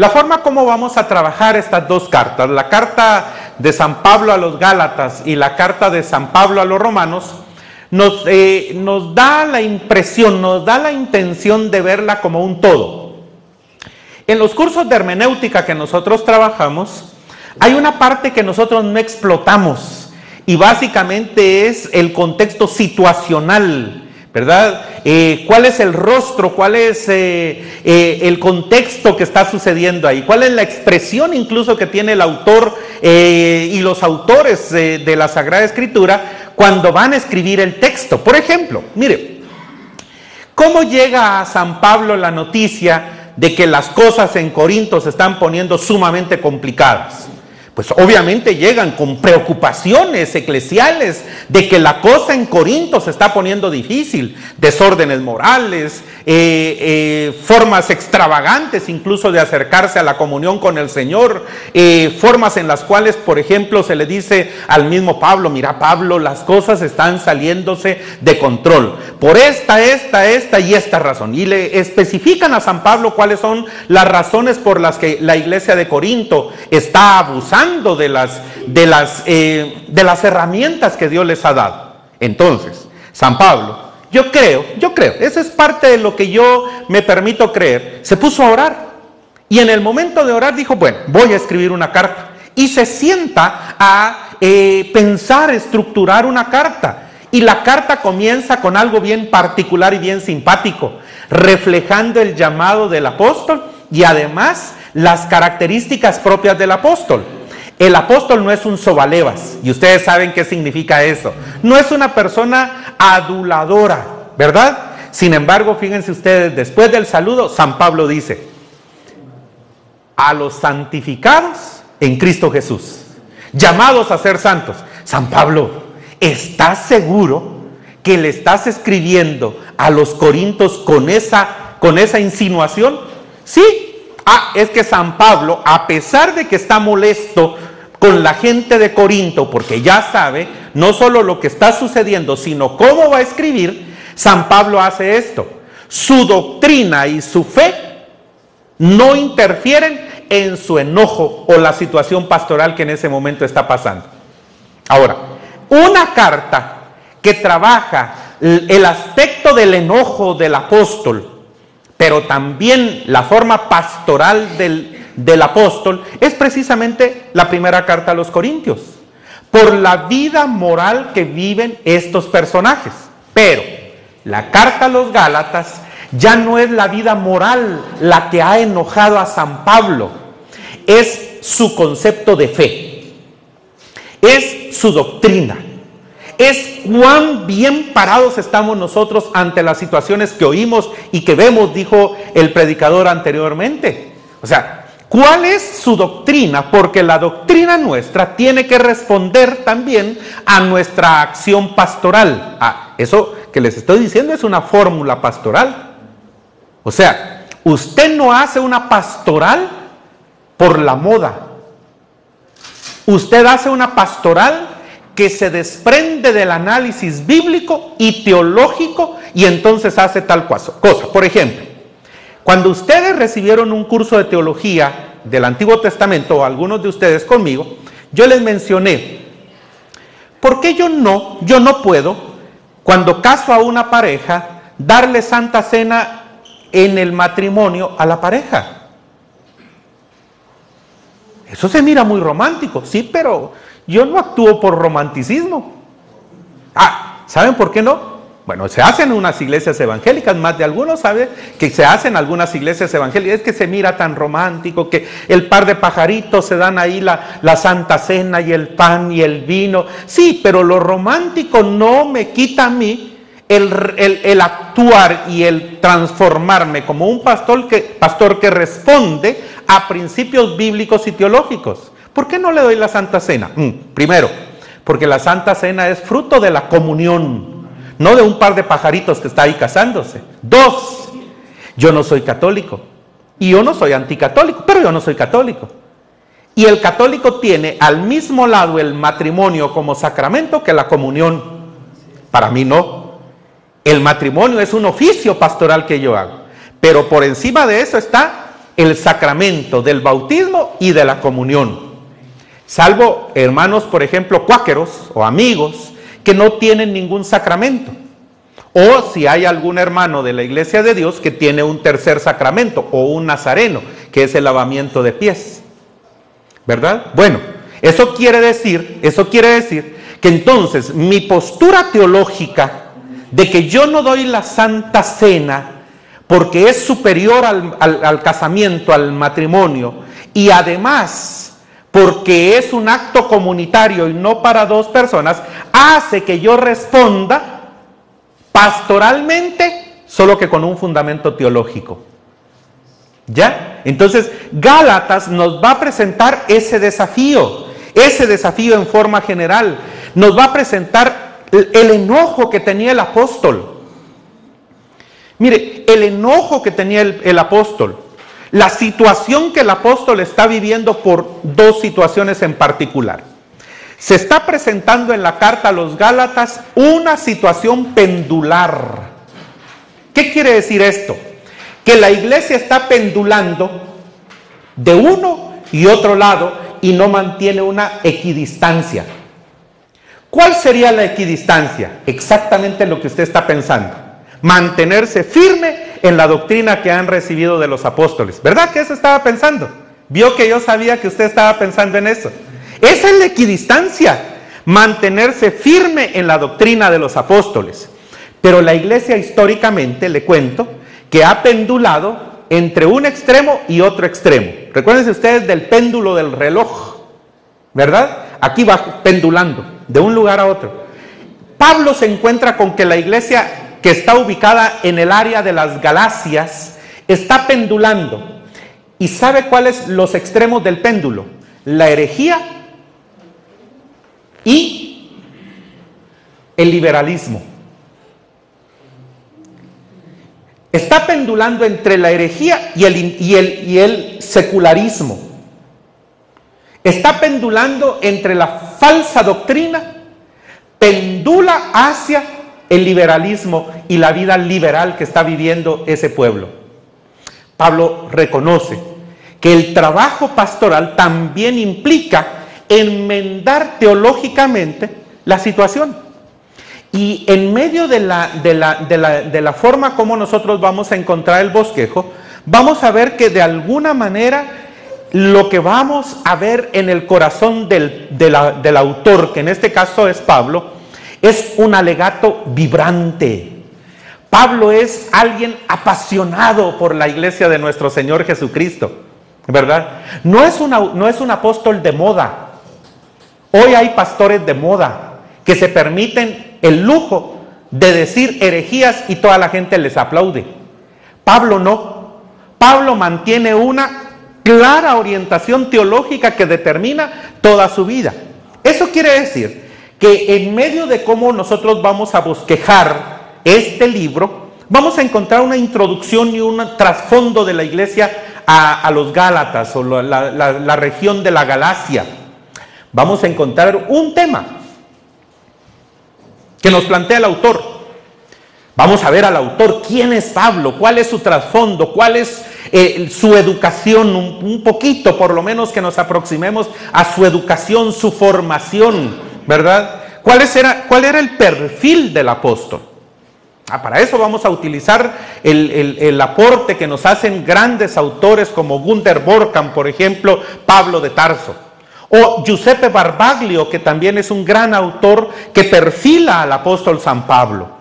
La forma como vamos a trabajar estas dos cartas, la carta de San Pablo a los Gálatas y la carta de San Pablo a los Romanos, nos, eh, nos da la impresión, nos da la intención de verla como un todo. En los cursos de hermenéutica que nosotros trabajamos, hay una parte que nosotros no explotamos y básicamente es el contexto situacional ¿verdad? Eh, ¿Cuál es el rostro? ¿Cuál es eh, eh, el contexto que está sucediendo ahí? ¿Cuál es la expresión incluso que tiene el autor y los autores de la Sagrada Escritura cuando van a escribir el texto? Por ejemplo, mire, ¿cómo llega a San Pablo la noticia de que las cosas en Corinto se están poniendo sumamente complicadas? Pues obviamente llegan con preocupaciones eclesiales de que la cosa en Corinto se está poniendo difícil, desórdenes morales, eh, eh, formas extravagantes incluso de acercarse a la comunión con el Señor, eh, formas en las cuales, por ejemplo, se le dice al mismo Pablo, mira Pablo, las cosas están saliéndose de control, por esta, esta, esta y esta razón. Y le especifican a San Pablo cuáles son las razones por las que la iglesia de Corinto está abusando de las, las, de las herramientas que Dios les ha dado. Entonces, San Pablo yo creo, yo creo, esa es parte de lo que yo me permito creer. Se puso a orar y en el momento de orar dijo, bueno, voy a escribir una carta. Y se sienta a eh, pensar, estructurar una carta. Y la carta comienza con algo bien particular y bien simpático, reflejando el llamado del apóstol y además las características propias del apóstol. El apóstol no es un sobalevas, y ustedes saben qué significa eso. No es una persona aduladora, ¿verdad? Sin embargo, fíjense ustedes, después del saludo, San Pablo dice, a los santificados en Cristo Jesús, llamados a ser santos. San Pablo, ¿estás seguro que le estás escribiendo a los corintos con esa, con esa insinuación? Sí. Ah, es que San Pablo, a pesar de que está molesto con la gente de Corinto, porque ya sabe no solo lo que está sucediendo, sino cómo va a escribir, San Pablo hace esto. Su doctrina y su fe no interfieren en su enojo o la situación pastoral que en ese momento está pasando. Ahora, una carta que trabaja el aspecto del enojo del apóstol, pero también la forma pastoral del, del apóstol es precisamente la primera carta a los Corintios, por la vida moral que viven estos personajes. Pero la carta a los Gálatas ya no es la vida moral la que ha enojado a San Pablo, es su concepto de fe, es su doctrina, es cuán bien parados estamos nosotros ante las situaciones que oímos y que vemos, dijo el predicador anteriormente. O sea, ¿Cuál es su doctrina? Porque la doctrina nuestra tiene que responder también a nuestra acción pastoral. Ah, eso que les estoy diciendo es una fórmula pastoral. O sea, usted no hace una pastoral por la moda. Usted hace una pastoral que se desprende del análisis bíblico y teológico y entonces hace tal cosa. Por ejemplo, cuando ustedes recibieron un curso de teología del Antiguo Testamento, o algunos de ustedes conmigo, yo les mencioné, ¿por qué yo no, yo no puedo, cuando caso a una pareja, darle santa cena en el matrimonio a la pareja? Eso se mira muy romántico, sí, pero yo no actúo por romanticismo. Ah, ¿saben por qué no? Bueno, se hacen unas iglesias evangélicas, más de algunos saben que se hacen algunas iglesias evangélicas, es que se mira tan romántico, que el par de pajaritos se dan ahí la, la Santa Cena y el pan y el vino. Sí, pero lo romántico no me quita a mí el, el, actuar y el transformarme como un pastor que, pastor que responde a principios bíblicos y teológicos. ¿Por qué no le doy la Santa Cena? Mm, primero, porque la Santa Cena es fruto de la comunión no de un par de pajaritos que está ahí casándose. Dos, yo no soy católico. Y yo no soy anticatólico, pero yo no soy católico. Y el católico tiene al mismo lado el matrimonio como sacramento que la comunión. Para mí no. El matrimonio es un oficio pastoral que yo hago. Pero por encima de eso está el sacramento del bautismo y de la comunión. Salvo hermanos, por ejemplo, cuáqueros o amigos que no tienen ningún sacramento. O si hay algún hermano de la iglesia de Dios que tiene un tercer sacramento o un nazareno, que es el lavamiento de pies. ¿Verdad? Bueno, eso quiere decir, eso quiere decir que entonces mi postura teológica de que yo no doy la santa cena porque es superior al, al casamiento, al matrimonio, y además porque es un acto comunitario y no para dos personas, hace que yo responda pastoralmente, solo que con un fundamento teológico. ¿Ya? Entonces, Gálatas nos va a presentar ese desafío, ese desafío en forma general. Nos va a presentar el enojo que tenía el apóstol. Mire, el enojo que tenía el, el apóstol, la situación que el apóstol está viviendo por dos situaciones en particular. Se está presentando en la carta a los Gálatas una situación pendular. ¿Qué quiere decir esto? Que la iglesia está pendulando de uno y otro lado y no mantiene una equidistancia. ¿Cuál sería la equidistancia? Exactamente lo que usted está pensando. Mantenerse firme en la doctrina que han recibido de los apóstoles. ¿Verdad que eso estaba pensando? Vio que yo sabía que usted estaba pensando en eso. Esa es la equidistancia, mantenerse firme en la doctrina de los apóstoles. Pero la iglesia históricamente, le cuento, que ha pendulado entre un extremo y otro extremo. Recuérdense ustedes del péndulo del reloj, ¿verdad? Aquí va pendulando de un lugar a otro. Pablo se encuentra con que la iglesia que está ubicada en el área de las Galacias está pendulando. ¿Y sabe cuáles los extremos del péndulo? La herejía y el liberalismo. Está pendulando entre la herejía y el, y el, y el secularismo. Está pendulando entre la falsa doctrina, pendula hacia el liberalismo y la vida liberal que está viviendo ese pueblo. Pablo reconoce que el trabajo pastoral también implica enmendar teológicamente la situación. Y en medio de la, de la, de la, de la forma como nosotros vamos a encontrar el bosquejo, vamos a ver que de alguna manera lo que vamos a ver en el corazón del, del autor, que en este caso es Pablo, es un alegato vibrante. Pablo es alguien apasionado por la iglesia de nuestro Señor Jesucristo, ¿verdad? No es, no es un apóstol de moda, Hoy hay pastores de moda que se permiten el lujo de decir herejías y toda la gente les aplaude. Pablo no. Pablo mantiene una clara orientación teológica que determina toda su vida. Eso quiere decir que en medio de cómo nosotros vamos a bosquejar este libro, vamos a encontrar una introducción y un trasfondo de la iglesia a, los Gálatas o la, la región de la Galacia. Vamos a encontrar un tema que nos plantea el autor. Vamos a ver al autor quién es Pablo, cuál es su trasfondo, cuál es eh, su educación, un, poquito por lo menos que nos aproximemos a su educación, su formación, ¿verdad? ¿Cuál, era, cuál era el perfil del apóstol? Ah, para eso vamos a utilizar el, el, aporte que nos hacen grandes autores como Gunther Borkamp, por ejemplo, Pablo de Tarso. O Giuseppe Barbaglio, que también es un gran autor que perfila al apóstol San Pablo.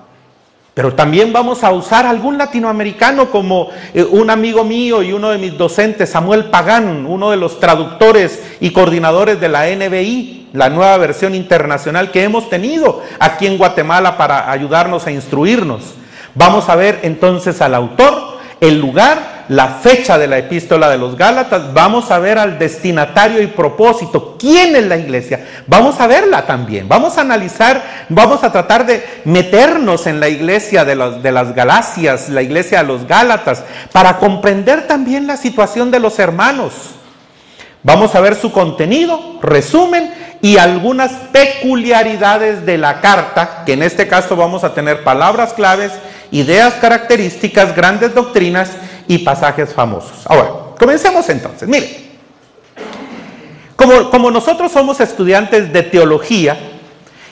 Pero también vamos a usar algún latinoamericano como eh, un amigo mío y uno de mis docentes, Samuel Pagán, uno de los traductores y coordinadores de la NBI, la nueva versión internacional que hemos tenido aquí en Guatemala para ayudarnos a instruirnos. Vamos a ver entonces al autor, el lugar la fecha de la epístola de los Gálatas, vamos a ver al destinatario y propósito, quién es la iglesia, vamos a verla también, vamos a analizar, vamos a tratar de meternos en la iglesia de, las Galacias, la iglesia de los Gálatas, para comprender también la situación de los hermanos. Vamos a ver su contenido, resumen y algunas peculiaridades de la carta, que en este caso vamos a tener palabras claves, ideas características, grandes doctrinas y pasajes famosos. Ahora, comencemos entonces. Mire, como, como nosotros somos estudiantes de teología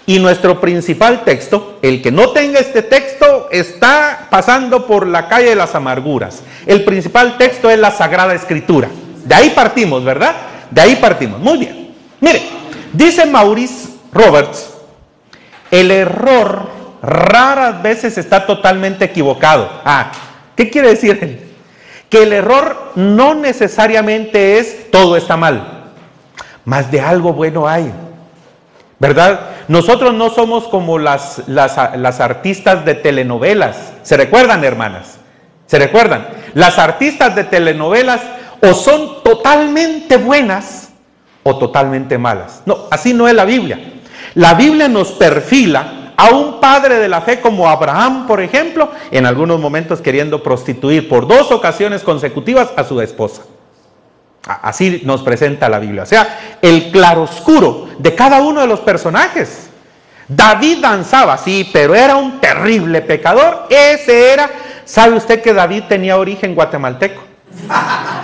y nuestro principal texto, el que no tenga este texto está pasando por la calle de las amarguras. El principal texto es la Sagrada Escritura. De ahí partimos, ¿verdad? De ahí partimos. Muy bien. Mire, dice Maurice Roberts, el error raras veces está totalmente equivocado. Ah, ¿qué quiere decir él? Que el error no necesariamente es todo está mal, más de algo bueno hay. ¿Verdad? Nosotros no somos como las, las, las artistas de telenovelas. ¿Se recuerdan, hermanas? ¿Se recuerdan? Las artistas de telenovelas o son totalmente buenas o totalmente malas. No, así no es la Biblia. La Biblia nos perfila a un padre de la fe como Abraham, por ejemplo, en algunos momentos queriendo prostituir por dos ocasiones consecutivas a su esposa. Así nos presenta la Biblia. O sea, el claroscuro de cada uno de los personajes. David danzaba, sí, pero era un terrible pecador. Ese era, ¿sabe usted que David tenía origen guatemalteco?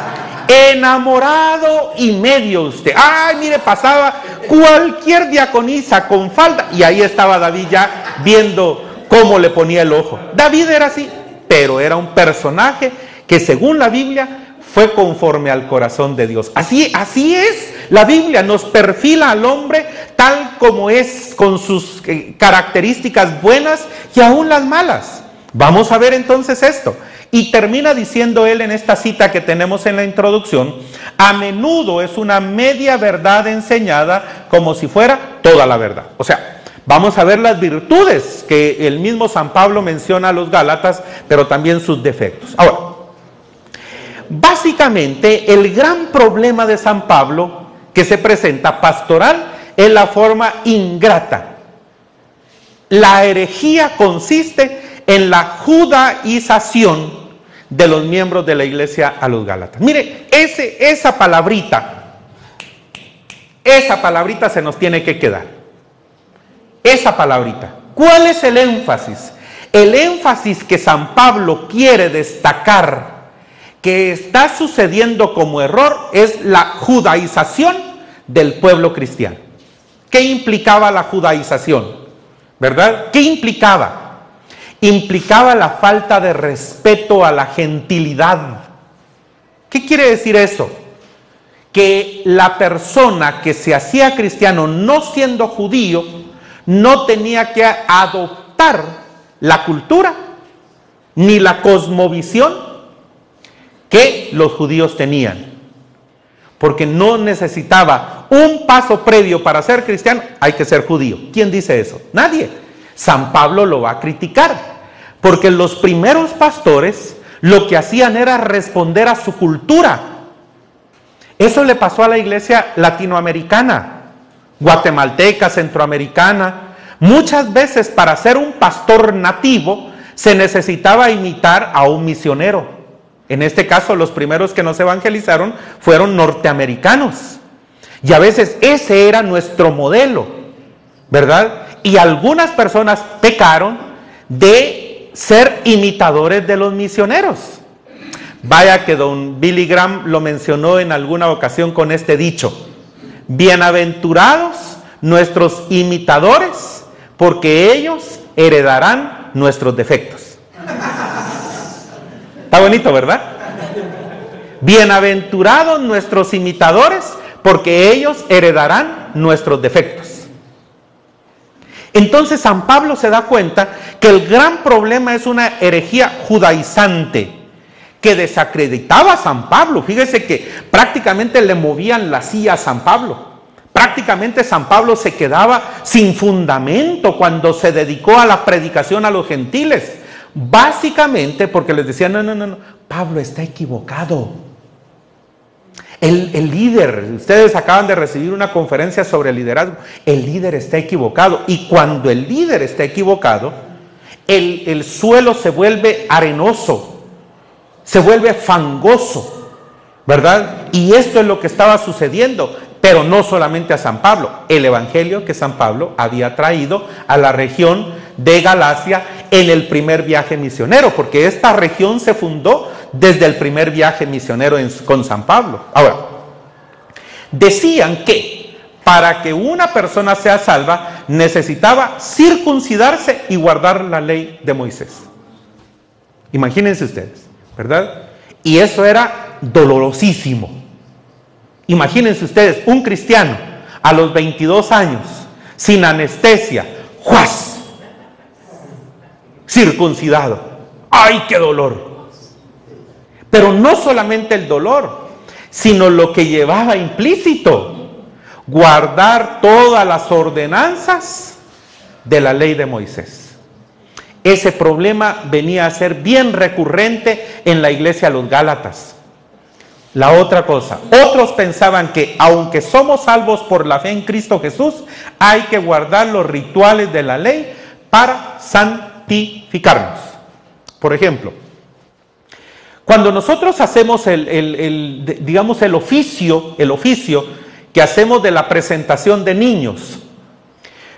enamorado y medio usted. Ay, mire, pasaba cualquier diaconisa con falda y ahí estaba David ya viendo cómo le ponía el ojo. David era así, pero era un personaje que según la Biblia fue conforme al corazón de Dios. Así, así es. La Biblia nos perfila al hombre tal como es, con sus eh, características buenas y aún las malas. Vamos a ver entonces esto. Y termina diciendo él en esta cita que tenemos en la introducción, a menudo es una media verdad enseñada como si fuera toda la verdad. O sea, vamos a ver las virtudes que el mismo San Pablo menciona a los Gálatas, pero también sus defectos. Ahora, básicamente el gran problema de San Pablo que se presenta pastoral es la forma ingrata. La herejía consiste en la judaización de los miembros de la iglesia a los Gálatas. Mire, ese, esa palabrita, esa palabrita se nos tiene que quedar. Esa palabrita. ¿Cuál es el énfasis? El énfasis que San Pablo quiere destacar que está sucediendo como error es la judaización del pueblo cristiano. ¿Qué implicaba la judaización? ¿Verdad? ¿Qué implicaba? Implicaba la falta de respeto a la gentilidad. ¿Qué quiere decir eso? Que la persona que se hacía cristiano no siendo judío no tenía que adoptar la cultura ni la cosmovisión que los judíos tenían. Porque no necesitaba un paso previo para ser cristiano, hay que ser judío. ¿Quién dice eso? Nadie. San Pablo lo va a criticar. Porque los primeros pastores lo que hacían era responder a su cultura. Eso le pasó a la iglesia latinoamericana, guatemalteca, centroamericana. Muchas veces para ser un pastor nativo se necesitaba imitar a un misionero. En este caso, los primeros que nos evangelizaron fueron norteamericanos. Y a veces ese era nuestro modelo, ¿verdad? Y algunas personas pecaron de ser imitadores de los misioneros. Vaya que don Billy Graham lo mencionó en alguna ocasión con este dicho. Bienaventurados nuestros imitadores, porque ellos heredarán nuestros defectos. Está bonito, ¿verdad? Bienaventurados nuestros imitadores, porque ellos heredarán nuestros defectos. Entonces San Pablo se da cuenta que el gran problema es una herejía judaizante que desacreditaba a San Pablo. Fíjese que prácticamente le movían la silla a San Pablo. Prácticamente San Pablo se quedaba sin fundamento cuando se dedicó a la predicación a los gentiles. Básicamente porque les decían, no, no, no, no, Pablo está equivocado. El, líder, ustedes acaban de recibir una conferencia sobre liderazgo, el líder está equivocado. Y cuando el líder está equivocado, el, el suelo se vuelve arenoso, se vuelve fangoso, ¿verdad? Y esto es lo que estaba sucediendo, pero no solamente a San Pablo, el evangelio que San Pablo había traído a la región de Galacia en el primer viaje misionero, porque esta región se fundó desde el primer viaje misionero con San Pablo. Ahora, decían que para que una persona sea salva necesitaba circuncidarse y guardar la ley de Moisés. Imagínense ustedes, ¿verdad? Y eso era dolorosísimo. Imagínense ustedes, un cristiano a los 22 años, sin anestesia, ¡juas! Circuncidado. ¡Ay, qué dolor! Pero no solamente el dolor, sino lo que llevaba implícito, guardar todas las ordenanzas de la ley de Moisés. Ese problema venía a ser bien recurrente en la iglesia de los Gálatas. La otra cosa, otros pensaban que aunque somos salvos por la fe en Cristo Jesús, hay que guardar los rituales de la ley para santificarnos. Por ejemplo, cuando nosotros hacemos el, digamos el oficio, el oficio que hacemos de la presentación de niños,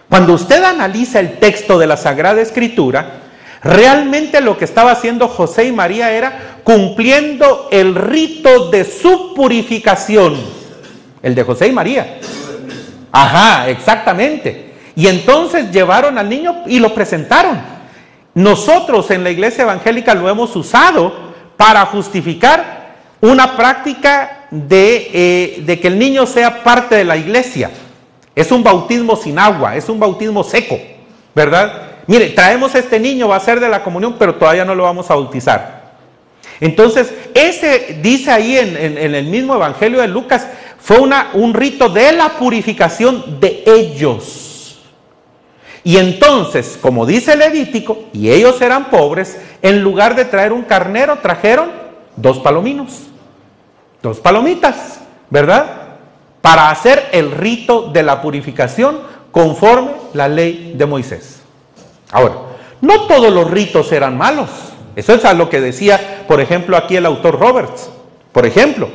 cuando usted analiza el texto de la Sagrada Escritura, realmente lo que estaba haciendo José y María era cumpliendo el rito de su purificación. El de José y María. Ajá, exactamente. Y entonces llevaron al niño y lo presentaron. Nosotros en la iglesia evangélica lo hemos usado para justificar una práctica de, eh, de que el niño sea parte de la iglesia. Es un bautismo sin agua, es un bautismo seco, ¿verdad? Mire, traemos a este niño, va a ser de la comunión, pero todavía no lo vamos a bautizar. Entonces, ese dice ahí en, el mismo Evangelio de Lucas, fue un rito de la purificación de ellos. Y entonces, como dice Levítico, y ellos eran pobres, en lugar de traer un carnero, trajeron dos palominos, dos palomitas, ¿verdad? para hacer el rito de la purificación conforme la ley de Moisés. Ahora, no todos los ritos eran malos. Eso es a lo que decía, por ejemplo, aquí el autor Roberts. Por ejemplo,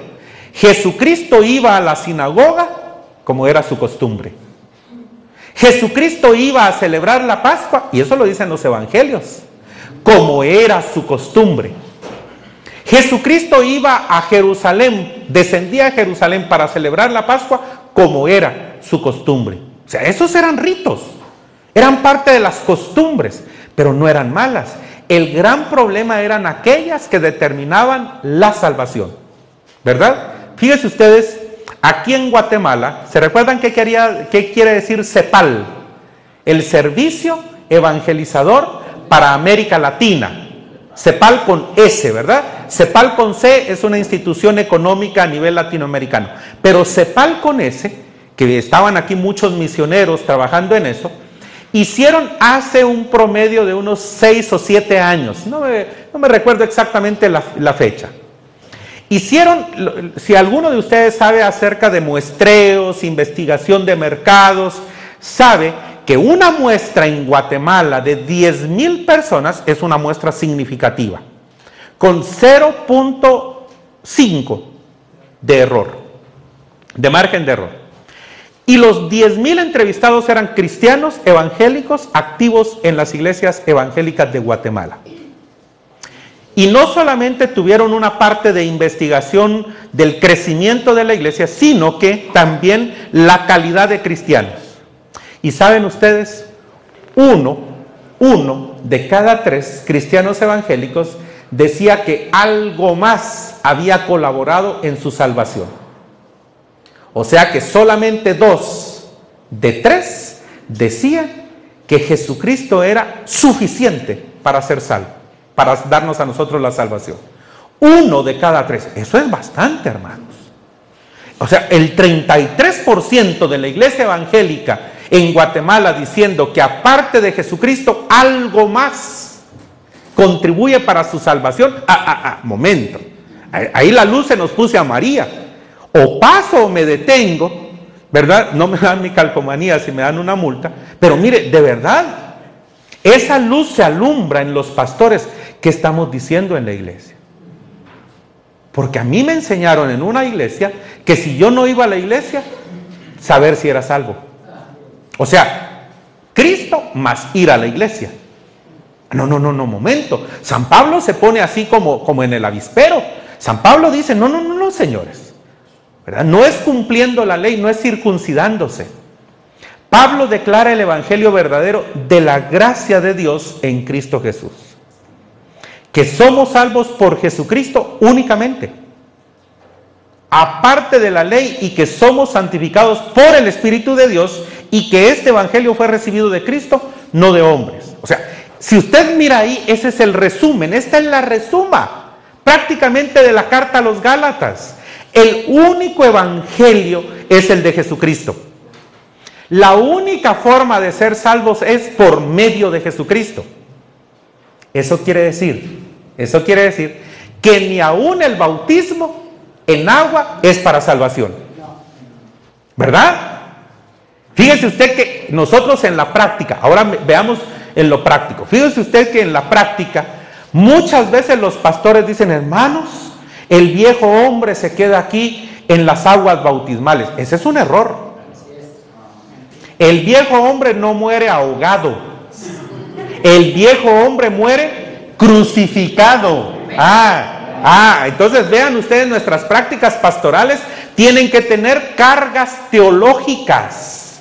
Jesucristo iba a la sinagoga como era su costumbre. Jesucristo iba a celebrar la Pascua, y eso lo dicen los evangelios, como era su costumbre. Jesucristo iba a Jerusalén, descendía a Jerusalén para celebrar la Pascua como era su costumbre. O sea, esos eran ritos, eran parte de las costumbres, pero no eran malas. El gran problema eran aquellas que determinaban la salvación. ¿Verdad? Fíjense ustedes, aquí en Guatemala, ¿se recuerdan qué, quería, qué quiere decir CEPAL? El Servicio Evangelizador para América Latina. CEPAL con S, ¿verdad? CEPAL con C es una institución económica a nivel latinoamericano, pero CEPAL con S, que estaban aquí muchos misioneros trabajando en eso, hicieron hace un promedio de unos seis o siete años, no me, recuerdo exactamente la fecha. Hicieron, si alguno de ustedes sabe acerca de muestreos, investigación de mercados, sabe que una muestra en Guatemala de 10 mil personas es una muestra significativa, con 0.5 de error, de margen de error. Y los 10 mil entrevistados eran cristianos evangélicos activos en las iglesias evangélicas de Guatemala. Y no solamente tuvieron una parte de investigación del crecimiento de la iglesia, sino que también la calidad de cristianos. Y saben ustedes, uno, uno de cada tres cristianos evangélicos decía que algo más había colaborado en su salvación. O sea que solamente dos de tres decían que Jesucristo era suficiente para ser salvo, para darnos a nosotros la salvación. Uno de cada tres. Eso es bastante, hermanos. O sea, el 33% de la iglesia evangélica en Guatemala diciendo que aparte de Jesucristo, algo más contribuye para su salvación. Ah, ah, ah, momento. Ahí la luz se nos puse a María. O paso o me detengo, ¿verdad? No me dan mi calcomanía si me dan una multa. Pero mire, de verdad, esa luz se alumbra en los pastores que estamos diciendo en la iglesia. Porque a mí me enseñaron en una iglesia que si yo no iba a la iglesia, saber si era salvo. O sea, Cristo más ir a la iglesia. No, no, no, no, momento. San Pablo se pone así como, como en el avispero. San Pablo dice, no, no, no, no, señores. ¿verdad? No es cumpliendo la ley, no es circuncidándose. Pablo declara el Evangelio verdadero de la gracia de Dios en Cristo Jesús. Que somos salvos por Jesucristo únicamente. Aparte de la ley y que somos santificados por el Espíritu de Dios y que este Evangelio fue recibido de Cristo, no de hombres. O sea, si usted mira ahí, ese es el resumen, esta es la resuma prácticamente de la carta a los Gálatas. El único evangelio es el de Jesucristo. La única forma de ser salvos es por medio de Jesucristo. Eso quiere decir, eso quiere decir que ni aún el bautismo en agua es para salvación. ¿Verdad? Fíjese usted que nosotros en la práctica, ahora veamos en lo práctico. Fíjese usted que en la práctica muchas veces los pastores dicen, hermanos, el viejo hombre se queda aquí en las aguas bautismales. Ese es un error. El viejo hombre no muere ahogado. El viejo hombre muere crucificado. Ah, ah, entonces vean ustedes nuestras prácticas pastorales tienen que tener cargas teológicas.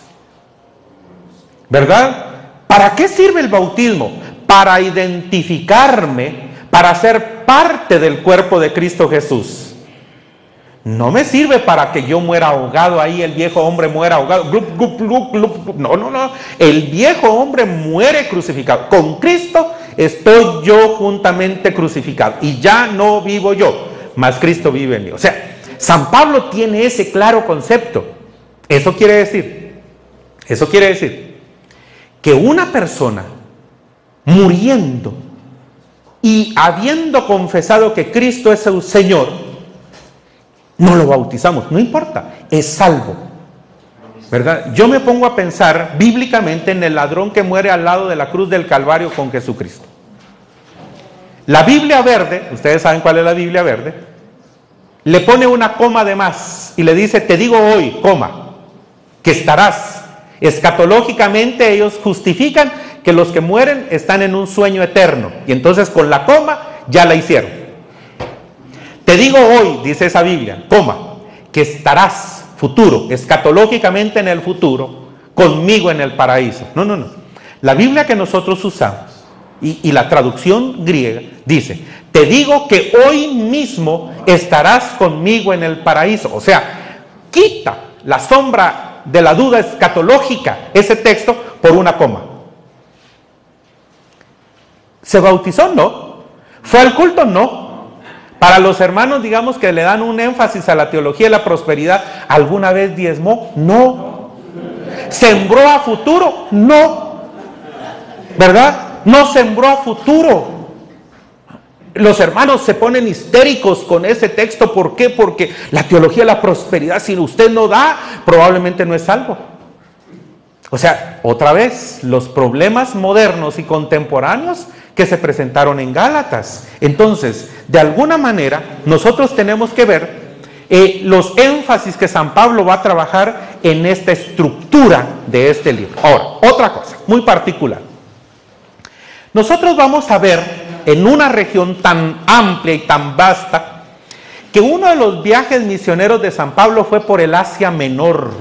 ¿Verdad? ¿Para qué sirve el bautismo? Para identificarme, para ser parte del cuerpo de Cristo Jesús. No me sirve para que yo muera ahogado ahí, el viejo hombre muera ahogado. No, no, no. El viejo hombre muere crucificado. Con Cristo estoy yo juntamente crucificado. Y ya no vivo yo, mas Cristo vive en mí. O sea, San Pablo tiene ese claro concepto. Eso quiere decir, eso quiere decir que una persona muriendo y habiendo confesado que Cristo es el Señor, no lo bautizamos, no importa, es salvo. ¿Verdad? Yo me pongo a pensar bíblicamente en el ladrón que muere al lado de la cruz del Calvario con Jesucristo. La Biblia verde, ustedes saben cuál es la Biblia verde, le pone una coma de más y le dice, te digo hoy, coma, que estarás Escatológicamente ellos justifican que los que mueren están en un sueño eterno. Y entonces con la coma ya la hicieron. Te digo hoy, dice esa Biblia, coma, que estarás futuro, escatológicamente en el futuro, conmigo en el paraíso. No, no, no. La Biblia que nosotros usamos y, la traducción griega dice, te digo que hoy mismo estarás conmigo en el paraíso. O sea, quita la sombra de la duda escatológica ese texto por una coma. ¿Se bautizó? No. ¿Fue al culto? No. Para los hermanos, digamos que le dan un énfasis a la teología de la prosperidad, ¿alguna vez diezmó? No. ¿Sembró a futuro? No. ¿Verdad? No sembró a futuro. Los hermanos se ponen histéricos con ese texto. ¿Por qué? Porque la teología de la prosperidad, si usted no da, probablemente no es salvo. O sea, otra vez, los problemas modernos y contemporáneos que se presentaron en Gálatas. Entonces, de alguna manera, nosotros tenemos que ver eh, los énfasis que San Pablo va a trabajar en esta estructura de este libro. Ahora, otra cosa muy particular. Nosotros vamos a ver en una región tan amplia y tan vasta, que uno de los viajes misioneros de San Pablo fue por el Asia Menor.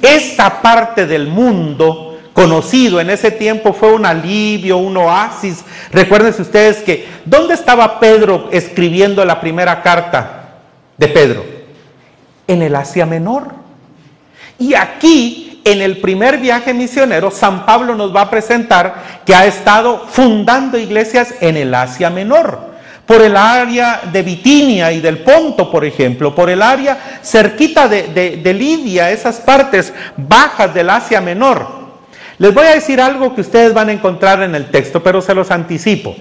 Esta parte del mundo conocido en ese tiempo fue un alivio, un oasis. Recuérdense ustedes que, ¿dónde estaba Pedro escribiendo la primera carta de Pedro? En el Asia Menor. Y aquí en el primer viaje misionero, San Pablo nos va a presentar que ha estado fundando iglesias en el Asia Menor, por el área de Bitinia y del Ponto, por ejemplo, por el área cerquita de, de Lidia, esas partes bajas del Asia Menor. Les voy a decir algo que ustedes van a encontrar en el texto, pero se los anticipo.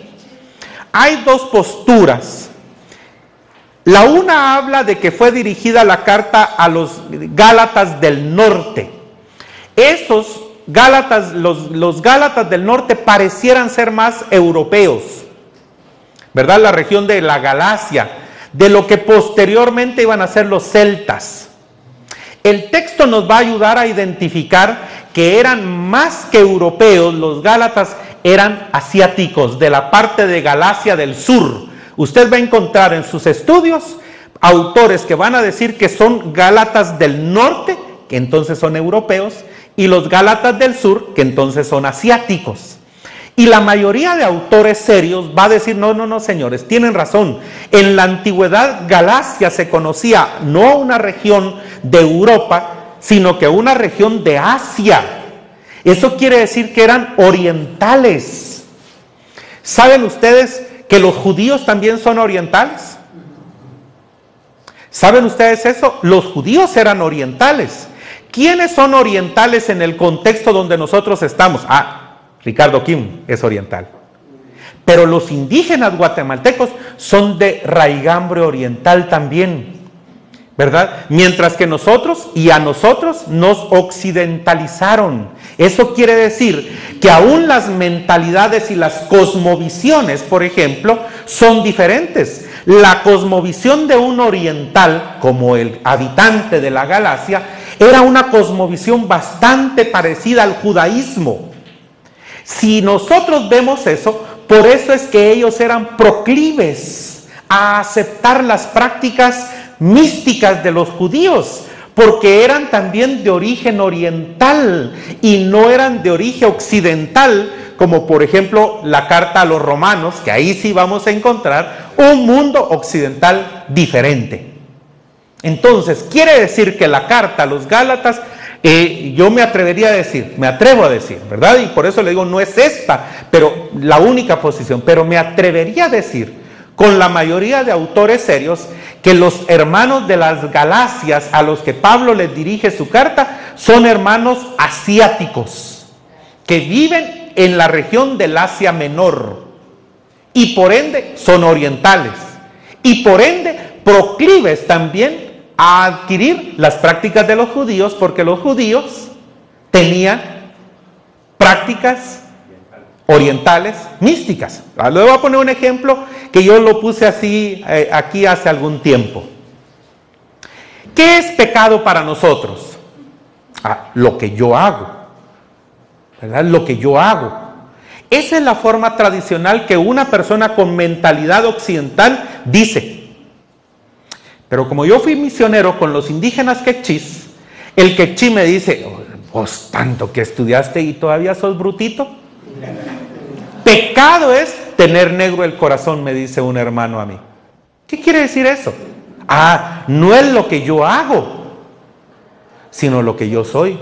Hay dos posturas. La una habla de que fue dirigida la carta a los Gálatas del norte. Esos Gálatas, los, Gálatas del norte parecieran ser más europeos, ¿verdad? La región de la Galacia, de lo que posteriormente iban a ser los celtas. El texto nos va a ayudar a identificar que eran más que europeos los Gálatas, eran asiáticos de la parte de Galacia del sur. Usted va a encontrar en sus estudios autores que van a decir que son Gálatas del norte, que entonces son europeos, y los Gálatas del sur, que entonces son asiáticos. Y la mayoría de autores serios va a decir, no, no, no, señores, tienen razón. En la antigüedad Galacia se conocía no una región de Europa, sino que una región de Asia. Eso quiere decir que eran orientales. ¿Saben ustedes que los judíos también son orientales? ¿Saben ustedes eso? Los judíos eran orientales. ¿Quiénes son orientales en el contexto donde nosotros estamos? Ah, Ricardo Kim es oriental. Pero los indígenas guatemaltecos son de raigambre oriental también. ¿Verdad? Mientras que nosotros y a nosotros nos occidentalizaron. Eso quiere decir que aún las mentalidades y las cosmovisiones, por ejemplo, son diferentes. La cosmovisión de un oriental, como el habitante de la galaxia, era una cosmovisión bastante parecida al judaísmo. Si nosotros vemos eso, por eso es que ellos eran proclives a aceptar las prácticas místicas de los judíos, porque eran también de origen oriental y no eran de origen occidental, como por ejemplo la carta a los romanos, que ahí sí vamos a encontrar un mundo occidental diferente. Entonces, quiere decir que la carta a los Gálatas, eh, yo me atrevería a decir, me atrevo a decir, ¿verdad? Y por eso le digo, no es esta, pero la única posición, pero me atrevería a decir con la mayoría de autores serios que los hermanos de las Galacias a los que Pablo les dirige su carta son hermanos asiáticos que viven en la región del Asia Menor y por ende son orientales y por ende proclives también a adquirir las prácticas de los judíos porque los judíos tenían prácticas orientales místicas. Ah, le voy a poner un ejemplo que yo lo puse así eh, aquí hace algún tiempo. ¿Qué es pecado para nosotros? Ah, lo que yo hago. ¿Verdad? Lo que yo hago. Esa es la forma tradicional que una persona con mentalidad occidental dice. Pero como yo fui misionero con los indígenas quechís, el quechí me dice, vos tanto que estudiaste y todavía sos brutito. Pecado es tener negro el corazón, me dice un hermano a mí. ¿Qué quiere decir eso? Ah, no es lo que yo hago, sino lo que yo soy.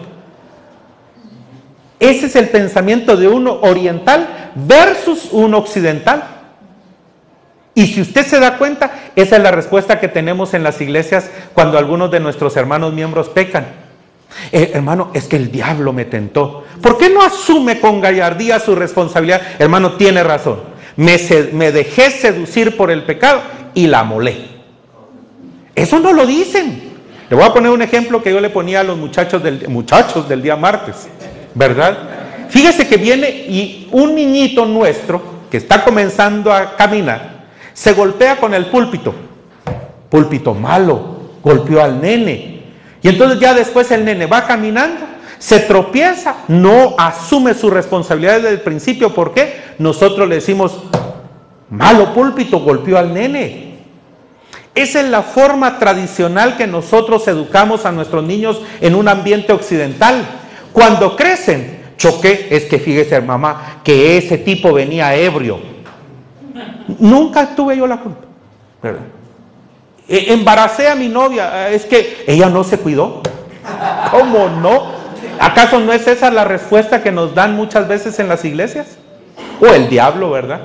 Ese es el pensamiento de uno oriental versus uno occidental. Y si usted se da cuenta, esa es la respuesta que tenemos en las iglesias cuando algunos de nuestros hermanos miembros pecan. Eh, hermano, es que el diablo me tentó. ¿Por qué no asume con gallardía su responsabilidad? Hermano, tiene razón. Me, me dejé seducir por el pecado y la molé. Eso no lo dicen. Le voy a poner un ejemplo que yo le ponía a los muchachos del, muchachos del día martes, ¿verdad? Fíjese que viene y un niñito nuestro que está comenzando a caminar se golpea con el púlpito. Púlpito malo, golpeó al nene, y entonces ya después el nene va caminando, se tropieza, no asume su responsabilidad desde el principio. ¿Por qué? Nosotros le decimos, malo púlpito, golpeó al nene. Esa es la forma tradicional que nosotros educamos a nuestros niños en un ambiente occidental. Cuando crecen, choqué, es que fíjese mamá, que ese tipo venía ebrio. Nunca tuve yo la culpa. ¿verdad? E, embaracé a mi novia, es que ella no se cuidó. ¿Cómo no? ¿Acaso no es esa la respuesta que nos dan muchas veces en las iglesias? O el diablo, ¿verdad?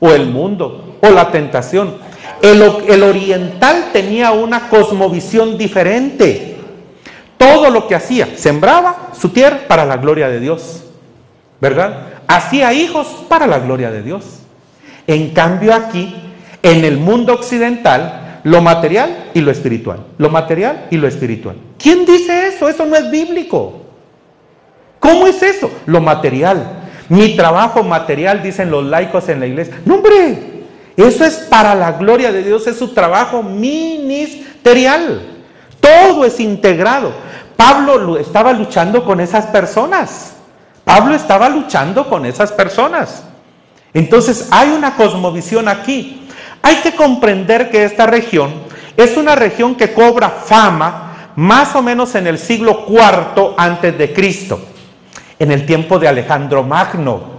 O el mundo, o la tentación. El, el oriental tenía una cosmovisión diferente. Todo lo que hacía, sembraba su tierra para la gloria de Dios, ¿verdad? Hacía hijos para la gloria de Dios. En cambio aquí, en el mundo occidental, lo material y lo espiritual. Lo material y lo espiritual. ¿Quién dice eso? Eso no es bíblico. ¿Cómo es eso? Lo material. Mi trabajo material, dicen los laicos en la iglesia. No, hombre, eso es para la gloria de Dios, es su trabajo ministerial. Todo es integrado. Pablo estaba luchando con esas personas. Pablo estaba luchando con esas personas. Entonces hay una cosmovisión aquí. Hay que comprender que esta región es una región que cobra fama más o menos en el siglo IV antes de Cristo, en el tiempo de Alejandro Magno.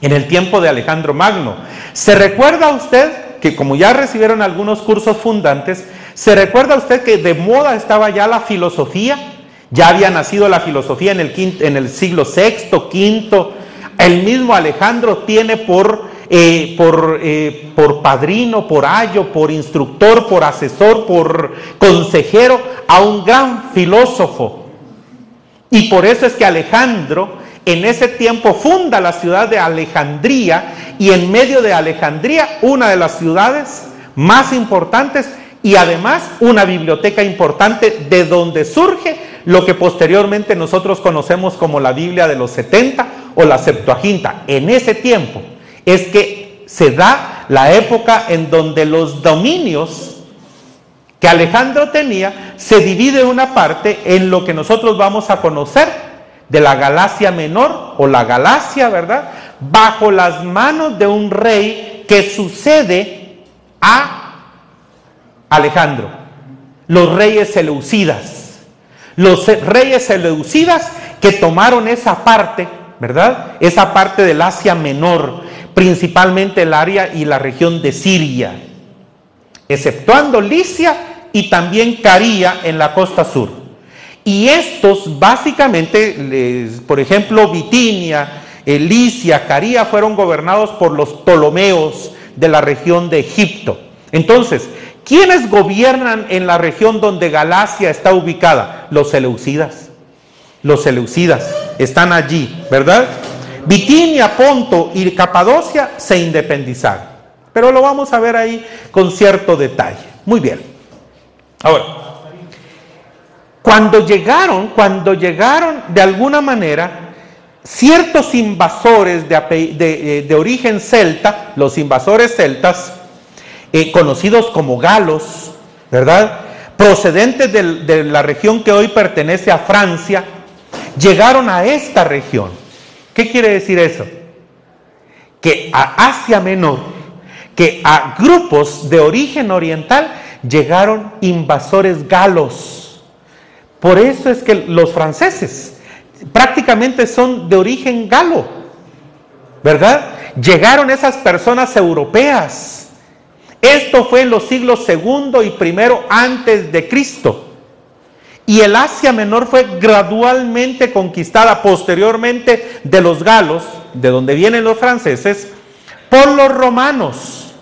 En el tiempo de Alejandro Magno. ¿Se recuerda usted que como ya recibieron algunos cursos fundantes, ¿se recuerda usted que de moda estaba ya la filosofía? Ya había nacido la filosofía en el, en el siglo VI, V. El mismo Alejandro tiene por, eh, por, eh, por padrino, por ayo, por instructor, por asesor, por consejero a un gran filósofo. Y por eso es que Alejandro en ese tiempo funda la ciudad de Alejandría y en medio de Alejandría una de las ciudades más importantes y además una biblioteca importante de donde surge lo que posteriormente nosotros conocemos como la Biblia de los 70 o la Septuaginta. En ese tiempo es que se da la época en donde los dominios que Alejandro tenía se divide una parte en lo que nosotros vamos a conocer de la Galacia menor o la Galacia, ¿verdad? Bajo las manos de un rey que sucede a Alejandro, los reyes seleucidas. Los reyes seleucidas que tomaron esa parte, ¿verdad? Esa parte del Asia Menor, principalmente el área y la región de Siria, exceptuando Licia y también Caría en la costa sur. Y estos básicamente, por ejemplo, Bitinia, Licia, Caría, fueron gobernados por los Ptolomeos de la región de Egipto. Entonces, ¿Quiénes gobiernan en la región donde Galacia está ubicada? Los seleucidas. Los seleucidas están allí, ¿verdad? Bitinia, Ponto y Capadocia se independizaron. Pero lo vamos a ver ahí con cierto detalle. Muy bien. Ahora, cuando llegaron, cuando llegaron de alguna manera, ciertos invasores de, de origen celta, los invasores celtas, eh, conocidos como galos, ¿verdad? Procedentes de la región que hoy pertenece a Francia, llegaron a esta región. ¿Qué quiere decir eso? Que a Asia Menor, que a grupos de origen oriental llegaron invasores galos. Por eso es que los franceses prácticamente son de origen galo, ¿verdad? Llegaron esas personas europeas esto fue en los siglos segundo y primero antes de Cristo. Y el Asia Menor fue gradualmente conquistada posteriormente de los galos, de donde vienen los franceses, por los romanos.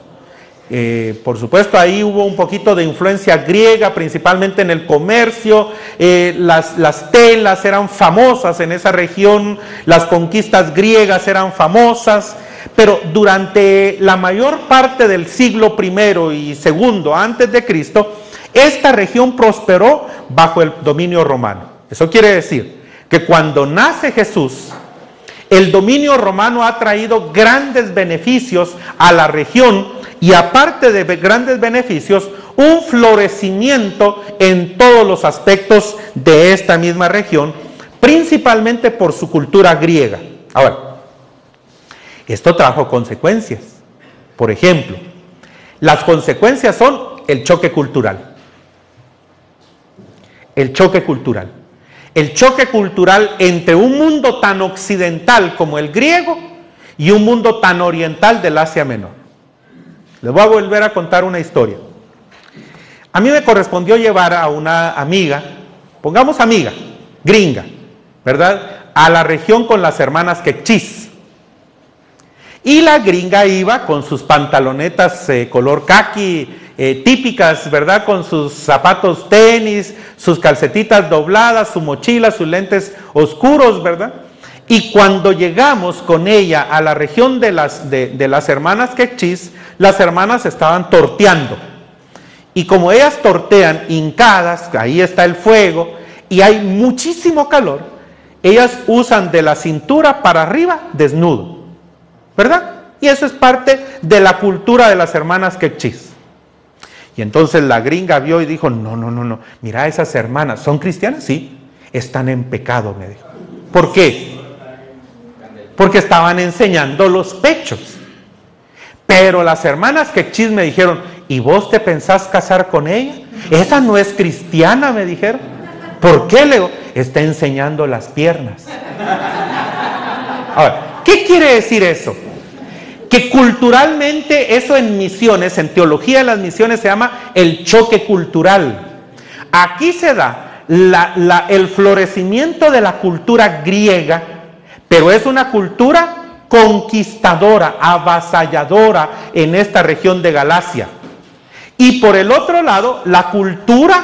Eh, por supuesto, ahí hubo un poquito de influencia griega, principalmente en el comercio. Eh, las, las, telas eran famosas en esa región, las conquistas griegas eran famosas. Pero durante la mayor parte del siglo primero y segundo antes de Cristo, esta región prosperó bajo el dominio romano. Eso quiere decir que cuando nace Jesús, el dominio romano ha traído grandes beneficios a la región y aparte de grandes beneficios, un florecimiento en todos los aspectos de esta misma región, principalmente por su cultura griega. Ahora, esto trajo consecuencias. Por ejemplo, las consecuencias son el choque cultural. El choque cultural. El choque cultural entre un mundo tan occidental como el griego y un mundo tan oriental del Asia Menor. Les voy a volver a contar una historia. A mí me correspondió llevar a una amiga, pongamos amiga, gringa, ¿verdad? A la región con las hermanas quechis. Y la gringa iba con sus pantalonetas eh, color khaki eh, típicas, ¿verdad? Con sus zapatos tenis, sus calcetitas dobladas, su mochila, sus lentes oscuros, ¿verdad? Y cuando llegamos con ella a la región de las, de, las hermanas quechis, las hermanas estaban torteando. Y como ellas tortean hincadas, ahí está el fuego, y hay muchísimo calor, ellas usan de la cintura para arriba desnudo. ¿verdad? Y eso es parte de la cultura de las hermanas quechis. Y entonces la gringa vio y dijo, no, no, no, no, mira esas hermanas, ¿son cristianas? Sí, están en pecado, me dijo. ¿Por qué? porque estaban enseñando los pechos. Pero las hermanas que me dijeron, ¿y vos te pensás casar con ella? Esa no es cristiana, me dijeron. ¿Por qué, Leo? Está enseñando las piernas. Ahora, ¿qué quiere decir eso? Que culturalmente eso en misiones, en teología de las misiones se llama el choque cultural. Aquí se da el florecimiento de la cultura griega, pero es una cultura conquistadora, avasalladora en esta región de Galacia. Y por el otro lado, la cultura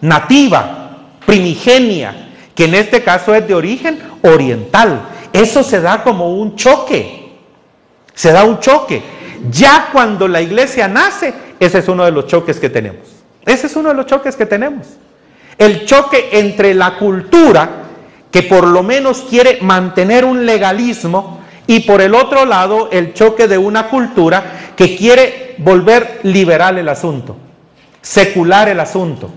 nativa, primigenia, que en este caso es de origen oriental. Eso se da como un choque. Se da un choque. Ya cuando la iglesia nace, ese es uno de los choques que tenemos. Ese es uno de los choques que tenemos. El choque entre la cultura, que por lo menos quiere mantener un legalismo, y por el otro lado el choque de una cultura que quiere volver liberal el asunto, secular el asunto.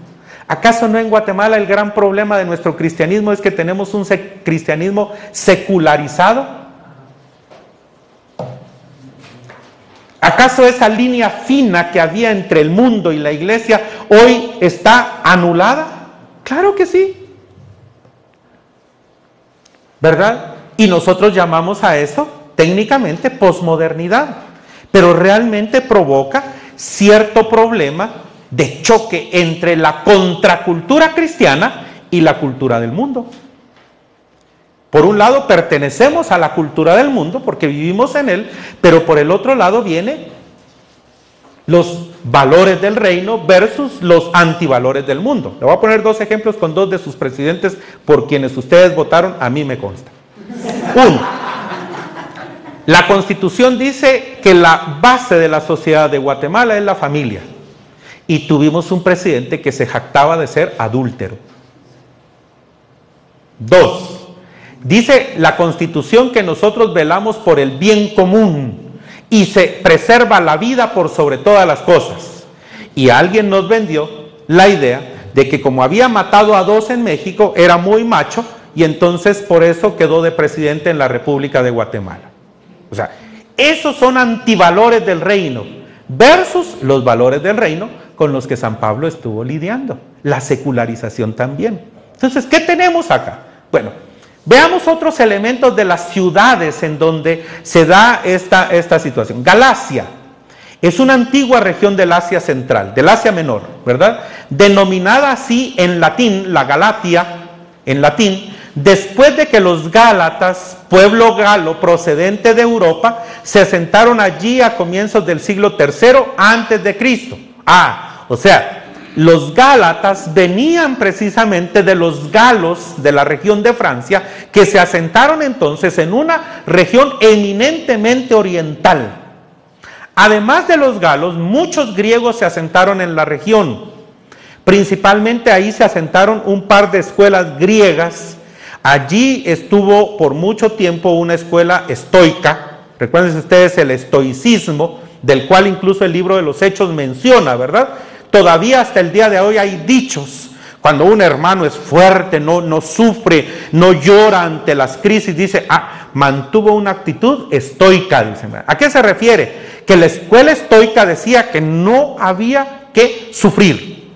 ¿Acaso no en Guatemala el gran problema de nuestro cristianismo es que tenemos un cristianismo secularizado? ¿Acaso esa línea fina que había entre el mundo y la iglesia hoy está anulada? Claro que sí. ¿Verdad? Y nosotros llamamos a eso técnicamente posmodernidad, pero realmente provoca cierto problema de choque entre la contracultura cristiana y la cultura del mundo. Por un lado pertenecemos a la cultura del mundo porque vivimos en él, pero por el otro lado viene los valores del reino versus los antivalores del mundo. Le voy a poner dos ejemplos con dos de sus presidentes por quienes ustedes votaron, a mí me consta. Uno, la constitución dice que la base de la sociedad de Guatemala es la familia. Y tuvimos un presidente que se jactaba de ser adúltero. Dos, dice la constitución que nosotros velamos por el bien común y se preserva la vida por sobre todas las cosas. Y alguien nos vendió la idea de que como había matado a dos en México, era muy macho y entonces por eso quedó de presidente en la República de Guatemala. O sea, esos son antivalores del reino versus los valores del reino con los que San Pablo estuvo lidiando. La secularización también. Entonces, ¿qué tenemos acá? Bueno, veamos otros elementos de las ciudades en donde se da esta, situación. Galacia es una antigua región del Asia Central, del Asia Menor, ¿verdad? Denominada así en latín, la Galatia, en latín, después de que los Gálatas, pueblo galo procedente de Europa, se asentaron allí a comienzos del siglo III antes de Cristo. Ah, o sea, los Gálatas venían precisamente de los galos de la región de Francia, que se asentaron entonces en una región eminentemente oriental. Además de los galos, muchos griegos se asentaron en la región. Principalmente ahí se asentaron un par de escuelas griegas Allí estuvo por mucho tiempo una escuela estoica, recuerden ustedes el estoicismo, del cual incluso el libro de los Hechos menciona, ¿verdad? Todavía hasta el día de hoy hay dichos. Cuando un hermano es fuerte, no, sufre, no llora ante las crisis, dice, ah, mantuvo una actitud estoica. Dicen. ¿A qué se refiere? Que la escuela estoica decía que no había que sufrir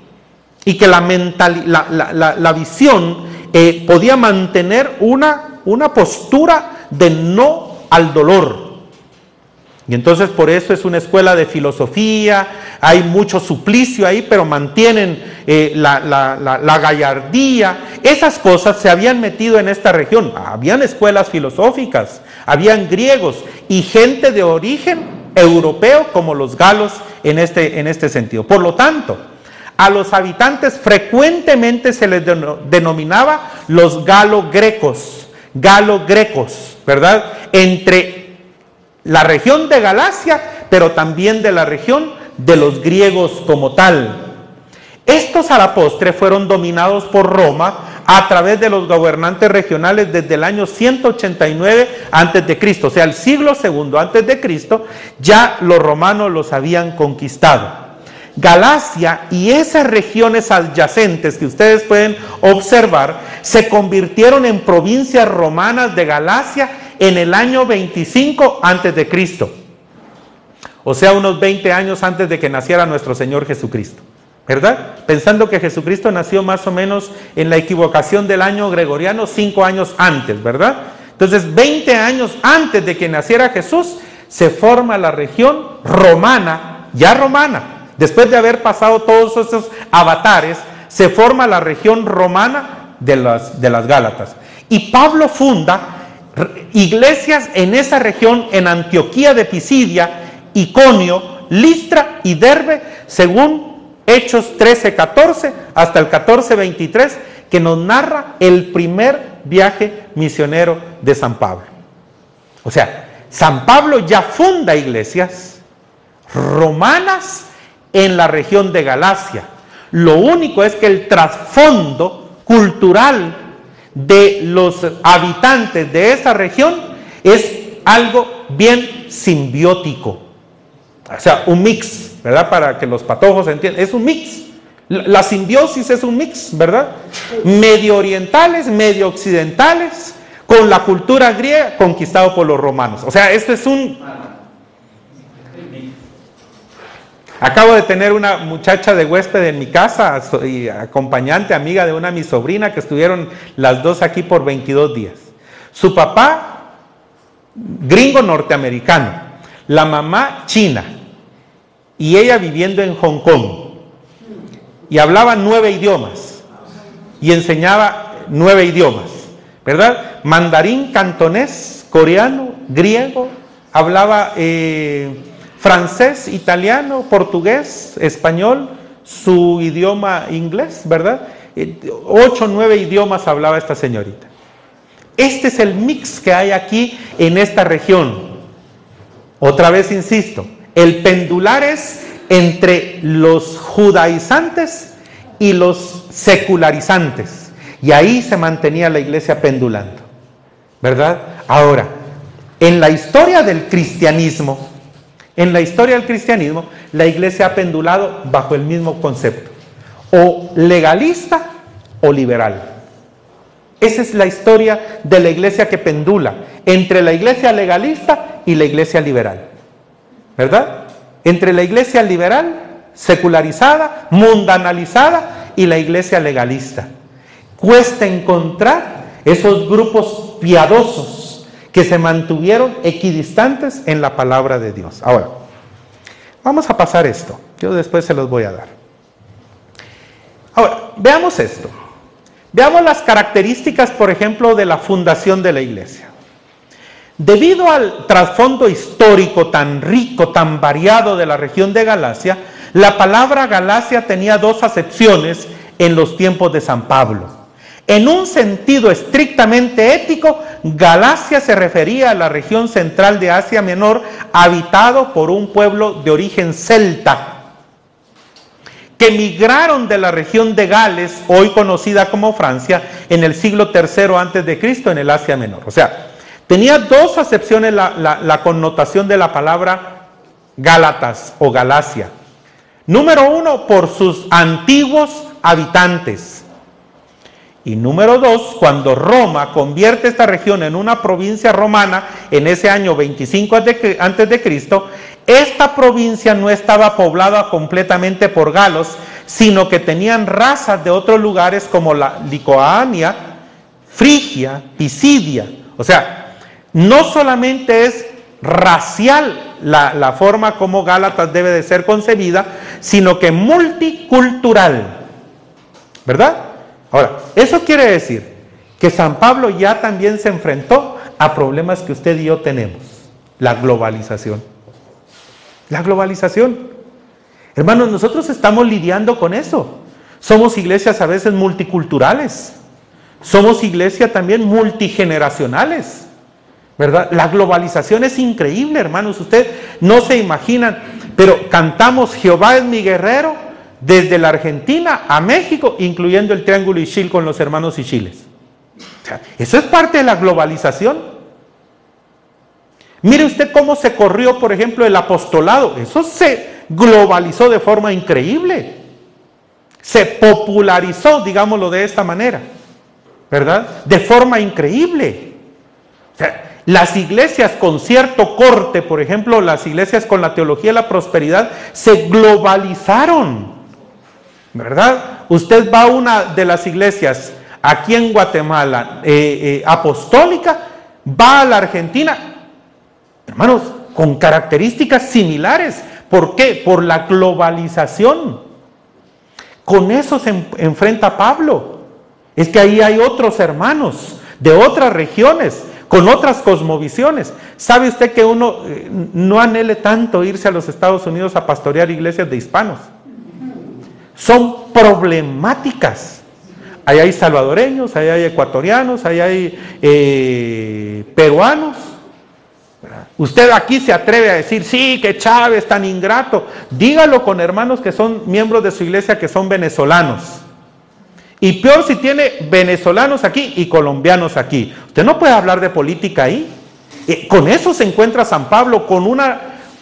y que la, mental, la, la visión eh, podía mantener una, una postura de no al dolor. Y entonces por eso es una escuela de filosofía, hay mucho suplicio ahí, pero mantienen eh, la, la, gallardía. Esas cosas se habían metido en esta región. Habían escuelas filosóficas, habían griegos y gente de origen europeo como los galos en este, en este sentido. Por lo tanto, a los habitantes frecuentemente se les denominaba los galo-grecos, galo-grecos, ¿verdad? Entre la región de Galacia, pero también de la región de los griegos como tal. Estos a la postre fueron dominados por Roma a través de los gobernantes regionales desde el año 189 antes de Cristo, o sea, el siglo segundo antes de Cristo, ya los romanos los habían conquistado. Galacia y esas regiones adyacentes que ustedes pueden observar se convirtieron en provincias romanas de Galacia en el año 25 antes de Cristo. O sea, unos 20 años antes de que naciera nuestro Señor Jesucristo. ¿Verdad? Pensando que Jesucristo nació más o menos en la equivocación del año gregoriano, cinco años antes, ¿verdad? Entonces, 20 años antes de que naciera Jesús, se forma la región romana, ya romana. Después de haber pasado todos esos avatares, se forma la región romana de las, de las Gálatas. Y Pablo funda iglesias en esa región, en Antioquía de Pisidia, Iconio, Listra y Derbe, según Hechos 13, 14 hasta el 14, 23, que nos narra el primer viaje misionero de San Pablo. O sea, San Pablo ya funda iglesias romanas en la región de Galacia. Lo único es que el trasfondo cultural de los habitantes de esa región es algo bien simbiótico. O sea, un mix, ¿verdad? Para que los patojos entiendan. Es un mix. La simbiosis es un mix, ¿verdad? Medio orientales, medio occidentales, con la cultura griega conquistado por los romanos. O sea, esto es un... Acabo de tener una muchacha de huésped en mi casa, acompañante, amiga de una de mis sobrinas, que estuvieron las dos aquí por 22 días. Su papá, gringo norteamericano, la mamá china y ella viviendo en Hong Kong. Y hablaba nueve idiomas y enseñaba nueve idiomas, ¿verdad? Mandarín, cantonés, coreano, griego, hablaba eh, francés, italiano, portugués, español, su idioma inglés, ¿verdad? Eh, ocho, nueve idiomas hablaba esta señorita. Este es el mix que hay aquí en esta región. Otra vez insisto, el pendular es entre los judaizantes y los secularizantes. Y ahí se mantenía la iglesia pendulando. ¿Verdad? Ahora, en la historia del cristianismo, en la historia del cristianismo, la iglesia ha pendulado bajo el mismo concepto. O legalista o liberal. Esa es la historia de la iglesia que pendula entre la iglesia legalista y la iglesia liberal. ¿Verdad? Entre la iglesia liberal, secularizada, mundanalizada y la iglesia legalista. Cuesta encontrar esos grupos piadosos que se mantuvieron equidistantes en la palabra de Dios. Ahora, vamos a pasar esto. Yo después se los voy a dar. Ahora, veamos esto. Veamos las características, por ejemplo, de la fundación de la iglesia. Debido al trasfondo histórico tan rico, tan variado de la región de Galacia, la palabra Galacia tenía dos acepciones en los tiempos de San Pablo. En un sentido estrictamente ético, Galacia se refería a la región central de Asia Menor, habitado por un pueblo de origen celta, que migraron de la región de Gales, hoy conocida como Francia, en el siglo III antes de Cristo en el Asia Menor. O sea, Tenía dos acepciones la, connotación de la palabra Gálatas o Galacia. Número uno, por sus antiguos habitantes. Y número dos, cuando Roma convierte esta región en una provincia romana en ese año 25 antes de Cristo, esta provincia no estaba poblada completamente por galos, sino que tenían razas de otros lugares como la Licoania, Frigia, Pisidia. O sea, no solamente es racial la, forma como Gálatas debe de ser concebida, sino que multicultural. ¿Verdad? Ahora, eso quiere decir que San Pablo ya también se enfrentó a problemas que usted y yo tenemos. La globalización. La globalización. Hermanos, nosotros estamos lidiando con eso. Somos iglesias a veces multiculturales. Somos iglesias también multigeneracionales. ¿verdad? La globalización es increíble, hermanos. Ustedes no se imaginan, pero cantamos Jehová es mi guerrero desde la Argentina a México, incluyendo el Triángulo Ishil con los hermanos Ishiles. eso es parte de la globalización. Mire usted cómo se corrió, por ejemplo, el apostolado. Eso se globalizó de forma increíble. Se popularizó, digámoslo de esta manera. ¿Verdad? De forma increíble. O Las iglesias con cierto corte, por ejemplo, las iglesias con la teología de la prosperidad, se globalizaron. ¿Verdad? Usted va a una de las iglesias aquí en Guatemala, eh, eh, apostólica, va a la Argentina, hermanos, con características similares. ¿Por qué? Por la globalización. Con eso se enfrenta Pablo. Es que ahí hay otros hermanos de otras regiones, con otras cosmovisiones. ¿Sabe usted que uno eh, no anhele tanto irse a los Estados Unidos a pastorear iglesias de hispanos? Son problemáticas. Ahí hay salvadoreños, ahí hay ecuatorianos, ahí hay eh, peruanos. Usted aquí se atreve a decir, sí, que Chávez tan ingrato. Dígalo con hermanos que son miembros de su iglesia que son venezolanos. Y peor si tiene venezolanos aquí y colombianos aquí. Usted no puede hablar de política ahí. Eh, con eso se encuentra San Pablo, con una,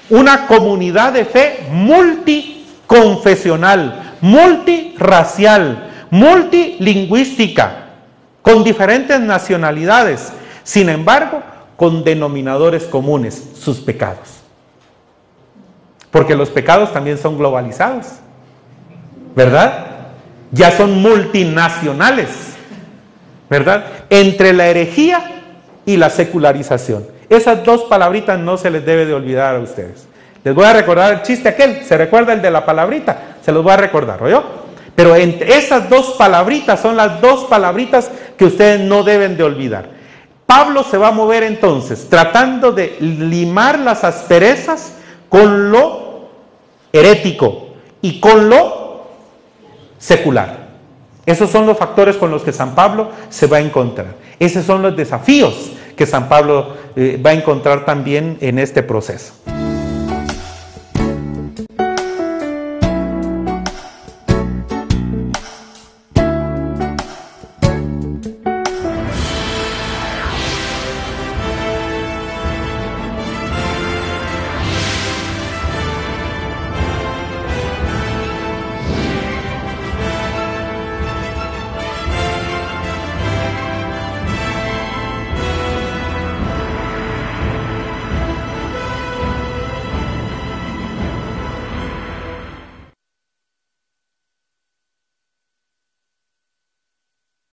una comunidad de fe multiconfesional, multirracial, multilingüística, con diferentes nacionalidades. Sin embargo, con denominadores comunes, sus pecados. Porque los pecados también son globalizados. ¿Verdad? ya son multinacionales, ¿verdad? Entre la herejía y la secularización. Esas dos palabritas no se les debe de olvidar a ustedes. Les voy a recordar el chiste aquel, ¿se recuerda el de la palabrita? Se los voy a recordar, ¿oyó? Pero entre esas dos palabritas son las dos palabritas que ustedes no deben de olvidar. Pablo se va a mover entonces tratando de limar las asperezas con lo herético y con lo secular. Esos son los factores con los que San Pablo se va a encontrar. Esos son los desafíos que San Pablo eh, va a encontrar también en este proceso.